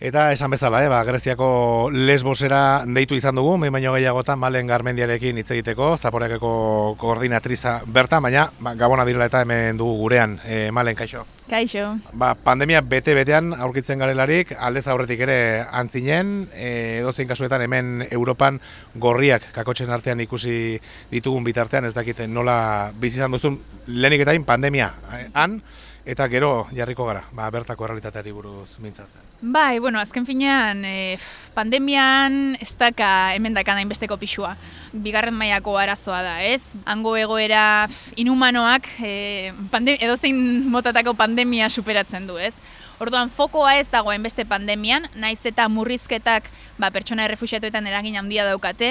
Eta esan bezala, eh, ba, Greziako lesbosera deitu izan dugu, mehin baino gehiagotan malen garmendiarekin hitz egiteko, zaporeakeko koordinatriza berta, baina ba, gabona direla eta hemen dugu gurean, e, malen, kaixo. Kaixo. Ba, pandemia bete-betean aurkitzen garelarik, aldez aurretik ere antzinen, e, edozein kasuetan hemen Europan gorriak kakotxen artean ikusi ditugun bitartean, ez dakite nola bizizan duzun lehenik eta pandemia eh, han, eta gero jarriko gara, ba, bertako errealitateari buruz mintzatzen. Bai, bueno, azken finean, e, pandemian ez daka hemen dakan hainbesteko pixua. Bigarren mailako arazoa da, ez? Hango egoera inhumanoak e, pandem edozein motatako pandemia superatzen du, ez? Orduan, fokoa ez dago hainbeste pandemian, naiz eta murrizketak ba, pertsona errefusiatuetan eragin handia daukate,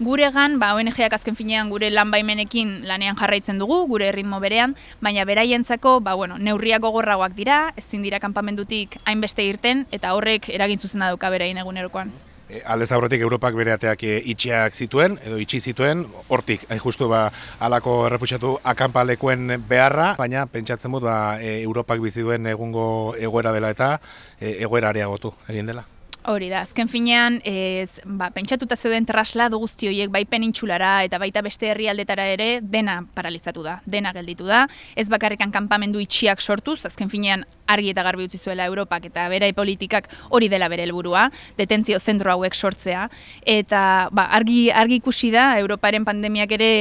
Guregan, ba, ONG-ak azken finean gure lan baimenekin lanean jarraitzen dugu, gure ritmo berean, baina beraientzako, ba, bueno, neurriak gogorragoak dira, ezin dira kanpamendutik hainbeste irten, eta horrek eragin zuzena dauka beraien egunerokoan. E, aldez aurretik Europak bere ateak e, itxiak zituen, edo itxi zituen, hortik, hain justu, ba, alako errefusiatu akampalekuen beharra, baina pentsatzen dut, ba, e, Europak bizi duen egungo egoera dela eta e, egoera areagotu egin dela. Hori da, azken finean, ez, ba, pentsatuta zeuden traslado guzti horiek bai penintxulara eta baita beste herrialdetara ere dena paralizatu da, dena gelditu da. Ez bakarrikan kanpamendu itxiak sortuz, azken finean argi eta garbi utzi zuela Europak eta berai politikak hori dela bere helburua, detentzio zentro hauek sortzea. Eta ba, argi, argi ikusi da, Europaren pandemiak ere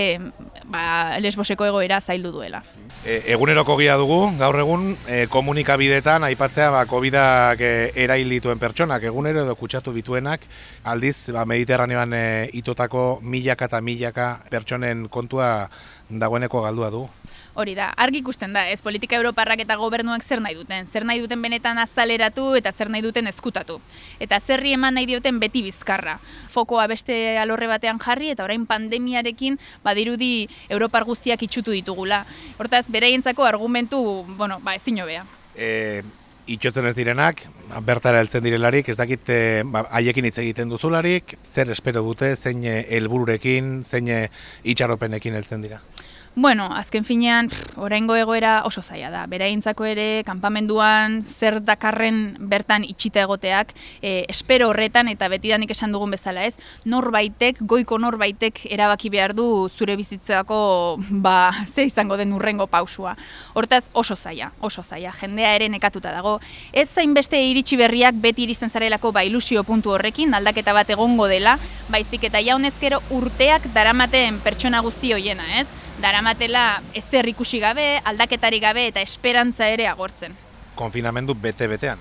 ba, lesboseko egoera zaildu duela. E, eguneroko gila dugu, gaur egun e, komunikabidetan aipatzea ba, COVID-ak e, erail dituen pertsonak, egunero edo kutsatu bituenak, aldiz ba, Mediterranean e, itotako milaka eta milaka pertsonen kontua dagoeneko galdua du. Hori da, argi ikusten da, ez politika europarrak eta gobernuak zer nahi duten, zer nahi duten benetan azaleratu eta zer nahi duten ezkutatu. Eta zerri eman nahi dioten beti bizkarra. Fokoa beste alorre batean jarri eta orain pandemiarekin badirudi europar guztiak itxutu ditugula. Hortaz, beraientzako argumentu, bueno, ba, ezin hobea. E, itxotzen ez direnak, bertara heltzen direlarik, ez dakit e, ba, haiekin hitz egiten duzularik, zer espero dute, zein helbururekin, zein itxaropenekin heltzen dira. Bueno, azken finean, oraingo egoera oso zaila da. Beraintzako ere, kanpamenduan zer dakarren bertan itxita egoteak, e, espero horretan eta betidanik esan dugun bezala ez, norbaitek, goiko norbaitek erabaki behar du zure bizitzako ba, ze izango den urrengo pausua. Hortaz oso zaila, oso zaila, jendea ere nekatuta dago. Ez zain beste iritsi berriak beti iristen zarelako ba, ilusio puntu horrekin, aldaketa bat egongo dela, baizik eta jaunezkero urteak daramaten pertsona guzti hoiena, ez? Daramatela ezer ikusi gabe, aldaketari gabe eta esperantza ere agortzen. Konfinamendu bete-betean.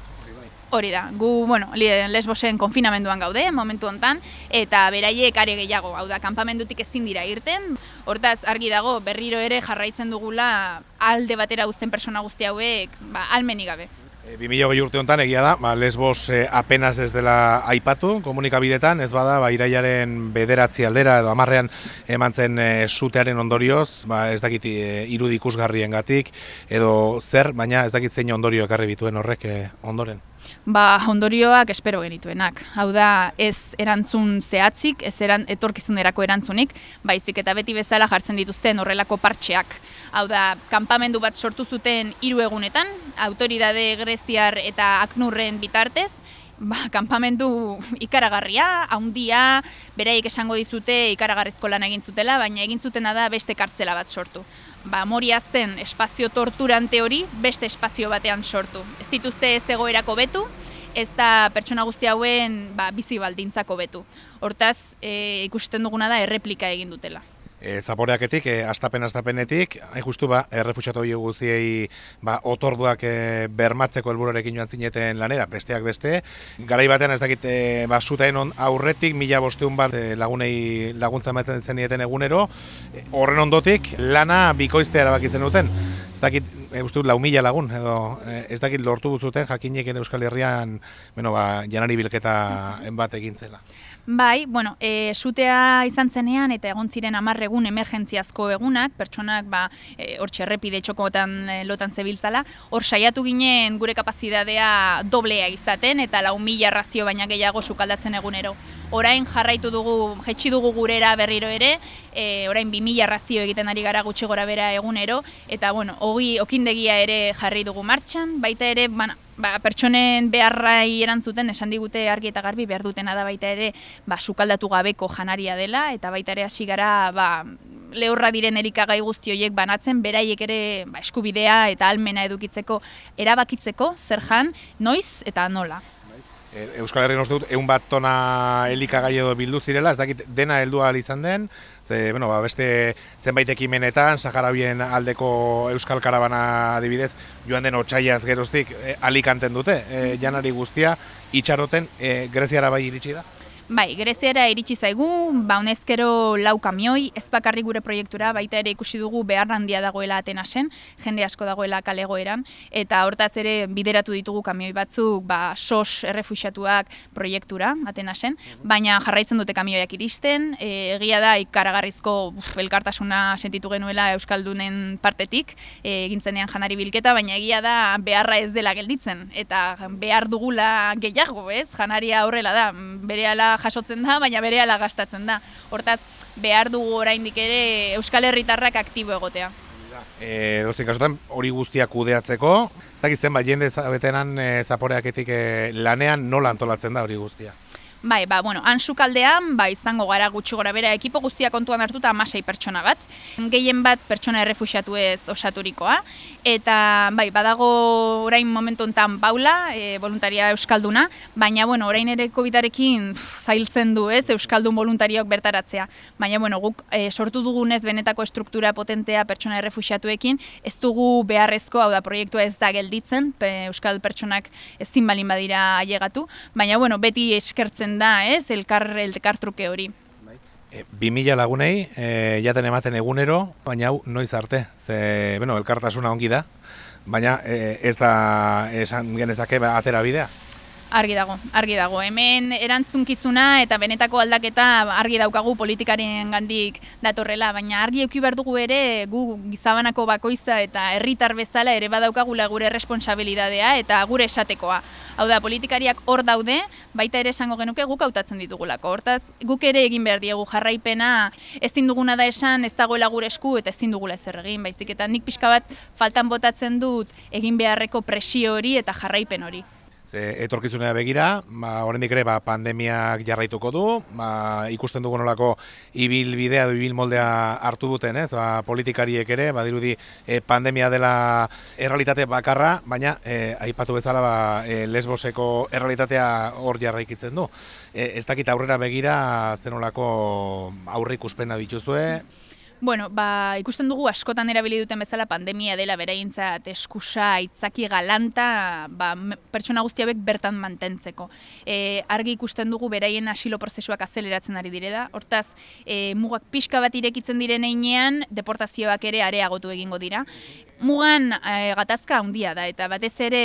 Hori da, gu, bueno, lesbosen konfinamenduan gaude, momentu hontan, eta beraiek are gehiago, hau da, kanpamendutik ezin dira irten, hortaz argi dago berriro ere jarraitzen dugula alde batera guzten persona guzti hauek, ba, almeni gabe. 2000 e, urte honetan egia da, ba, lesbos e, apenas ez dela aipatu komunikabidetan, ez bada, ba, iraiaren bederatzi aldera edo amarrean eman zen e, sutearen ondorioz, ba, ez dakit e, irudikusgarrien gatik, edo zer, baina ez dakit zein ondorio ekarri bituen horrek e, ondoren ba, ondorioak espero genituenak. Hau da, ez erantzun zehatzik, ez eran, etorkizunerako erantzunik, baizik eta beti bezala jartzen dituzten horrelako partxeak. Hau da, kanpamendu bat sortu zuten hiru egunetan, autoridade greziar eta aknurren bitartez, ba, kanpamendu ikaragarria, haundia, bereik esango dizute ikaragarrizko lan egin zutela, baina egin zutena da beste kartzela bat sortu. Ba, moria zen espazio torturante hori beste espazio batean sortu. Ez dituzte ez egoerako betu, ez da pertsona guzti hauen ba, bizi baldintzako betu. Hortaz, e, ikusten duguna da erreplika egin dutela e, zaporeaketik, e, astapen astapenetik, hain justu ba, errefusiatu hori guziei ba, otorduak e, bermatzeko helburuarekin joan zineten lanera, besteak beste. Garai batean ez dakit, e, ba, on aurretik, mila bosteun bat e, lagunei laguntza ematen zenieten egunero, e, horren ondotik, lana bikoiztea erabaki zen duten. Ez dakit, e, uste lau mila lagun, edo e, ez dakit lortu zuten jakinek Euskal Herrian, bueno, ba, janari bilketa bat egintzela. Bai, bueno, e, sutea izan zenean eta egon ziren amarre egun emergentziazko egunak, pertsonak ba, e, hor txerrepide txokotan e, lotan zebiltzala, hor saiatu ginen gure kapazidadea doblea izaten eta lau mila razio baina gehiago sukaldatzen egunero. Orain jarraitu dugu, jetxi dugu gurera berriro ere, e, orain bi mila razio egiten ari gara gutxi gora bera egunero, eta bueno, hogi, ekindegia ere jarri dugu martxan, baita ere, bana, ba, pertsonen beharrai erantzuten esan digute argi eta garbi behar dutena da baita ere ba, sukaldatu gabeko janaria dela eta baita ere hasi gara ba, lehorra diren erikagai guzti horiek banatzen beraiek ere ba, eskubidea eta almena edukitzeko erabakitzeko zer jan, noiz eta nola. E, Euskal Herrian uste dut, egun bat tona elikagai edo bildu zirela, ez dakit dena heldu ahal izan den, ze, bueno, ba, beste zenbait ekimenetan, Saharabien aldeko Euskal Karabana adibidez, joan den otxaiaz geroztik e, alikanten dute, e, janari guztia, itxaroten, e, Greziara bai iritsi da? Bai, Greziara iritsi zaigu, ba honezkero lau kamioi, ez bakarri gure proiektura, baita ere ikusi dugu behar handia dagoela Atenasen, jende asko dagoela kalegoeran, eta hortaz ere bideratu ditugu kamioi batzuk, ba, sos errefuxatuak proiektura Atenasen, baina jarraitzen dute kamioiak iristen, e, egia da ikaragarrizko uf, elkartasuna sentitu genuela Euskaldunen partetik, e, egintzenean janari bilketa, baina egia da beharra ez dela gelditzen, eta behar dugula gehiago, ez? Janaria horrela da, berehala jasotzen da, baina bere ala gastatzen da. Hortaz, behar dugu oraindik ere Euskal Herritarrak aktibo egotea. E, Doztin kasutan, hori guztiak kudeatzeko, ez dakit zenbat jende zabetenan e, zaporeaketik e, lanean nola antolatzen da hori guztia? Bai, ba, bueno, han sukaldean, ba, izango gara gutxi gora bera ekipo guztia kontuan hartuta amasei pertsona bat. Gehien bat pertsona errefusiatu ez osaturikoa. Eta, bai, badago orain momentu enten baula, e, voluntaria euskalduna, baina, bueno, orain ere COVID-arekin zailtzen du ez, euskaldun voluntariok bertaratzea. Baina, bueno, guk e, sortu dugunez benetako estruktura potentea pertsona errefusiatuekin, ez dugu beharrezko, hau da, proiektua ez da gelditzen, euskal pertsonak ezin balin badira ailegatu, baina, bueno, beti eskertzen da, ez, elkar, elkar truke hori. E, 2000 lagunei, e, jaten ematen egunero, baina hau noiz arte, ze, bueno, elkartasuna ongi da, baina e, ez da, esan genezake, ba, atera bidea. Argi dago, argi dago. Hemen erantzunkizuna eta benetako aldaketa argi daukagu politikarien gandik datorrela, baina argi euki behar dugu ere gu gizabanako bakoiza eta herritar bezala ere badaukagula gure responsabilidadea eta gure esatekoa. Hau da, politikariak hor daude, baita ere esango genuke guk hautatzen ditugulako. Hortaz, guk ere egin behar diegu jarraipena, ezin duguna da esan, ez dagoela gure esku eta ezin dugula ezer egin, baizik eta nik pixka bat faltan botatzen dut egin beharreko presio hori eta jarraipen hori. Ze etorkizunea begira, ba, oraindik ere ba, pandemiak jarraituko du, ba, ikusten dugu nolako ibil bidea edo ibil moldea hartu duten, ez? Ba, politikariek ere, badirudi e, pandemia dela errealitate bakarra, baina e, aipatu bezala ba, e, lesboseko errealitatea hor jarraikitzen du. E, ez dakit aurrera begira zenolako aurre ikuspena dituzue, Bueno, ba, ikusten dugu askotan erabili duten bezala pandemia dela beraintzat eskusa itzaki galanta ba, pertsona guztiabek bertan mantentzeko. E, argi ikusten dugu beraien asilo prozesuak azeleratzen ari direda. Hortaz, e, mugak pixka bat irekitzen diren einean, deportazioak ere areagotu egingo dira mugan e, gatazka handia da eta batez ere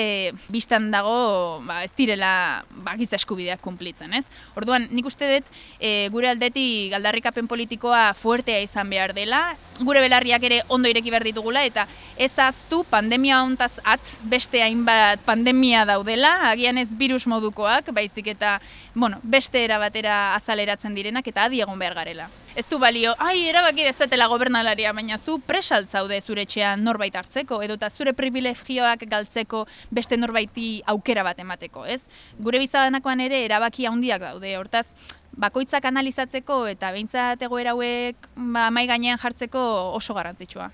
bistan dago ba, ez direla ba, giza eskubideak kunplitzen, ez? Orduan, nik uste dut e, gure aldetik galdarrikapen politikoa fuertea izan behar dela, gure belarriak ere ondo ireki behar ditugula eta ez aztu pandemia hontaz at beste hainbat pandemia daudela, agian ez virus modukoak, baizik eta bueno, beste era batera azaleratzen direnak eta adi egon behar garela ez du balio, ai, erabaki dezatela gobernalaria, baina zu presaltzaude zure etxean norbait hartzeko, edo eta zure privilegioak galtzeko beste norbaiti aukera bat emateko, ez? Gure bizadanakoan ere erabaki handiak daude, hortaz, bakoitzak analizatzeko eta behintzat egoera hauek ba, mai gainean jartzeko oso garrantzitsua.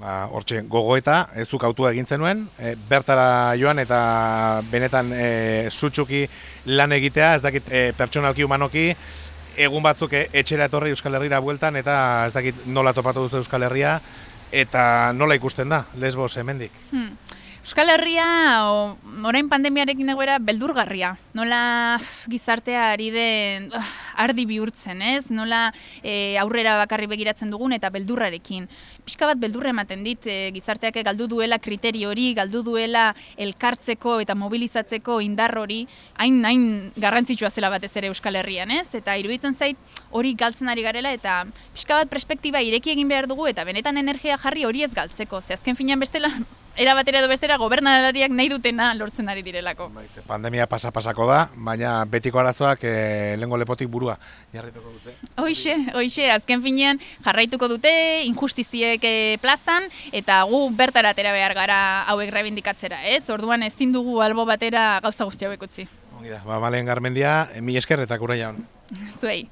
Ba, hortxe, gogoeta, ez zuk autua egin zenuen, e, bertara joan eta benetan e, zutsuki lan egitea, ez dakit e, pertsonalki humanoki, egun batzuk e, etxera etorri Euskal Herriera bueltan eta ez dakit nola topatu duzu Euskal Herria eta nola ikusten da Lesbos hemendik. Hmm. Euskal Herria, orain pandemiarekin egoera, beldurgarria. Nola gizartea ari den uh, ardi bihurtzen, ez? Nola e, aurrera bakarri begiratzen dugun eta beldurrarekin. Piska bat beldurra ematen dit, e, gizarteak galdu duela kriterio hori, galdu duela elkartzeko eta mobilizatzeko indar hori, hain hain garrantzitsua zela batez ere Euskal Herrian, ez? Eta iruditzen zait hori galtzen ari garela eta pixka bat perspektiba ireki egin behar dugu eta benetan energia jarri hori ez galtzeko. Ze azken finean bestela era batera edo bestera gobernadariak nahi dutena lortzen ari direlako. Pandemia pasa-pasako da, baina betiko arazoak e, lehengo lepotik burua jarrituko dute. Hoixe, hoixe, azken finean jarraituko dute injustiziek eh, plazan eta gu bertara atera behar gara hauek rebindikatzera, ez? Orduan ezin dugu albo batera gauza guzti hauek utzi. Ongi da, ba, malen garmendia, mi esker eta kura jaun. Zuei.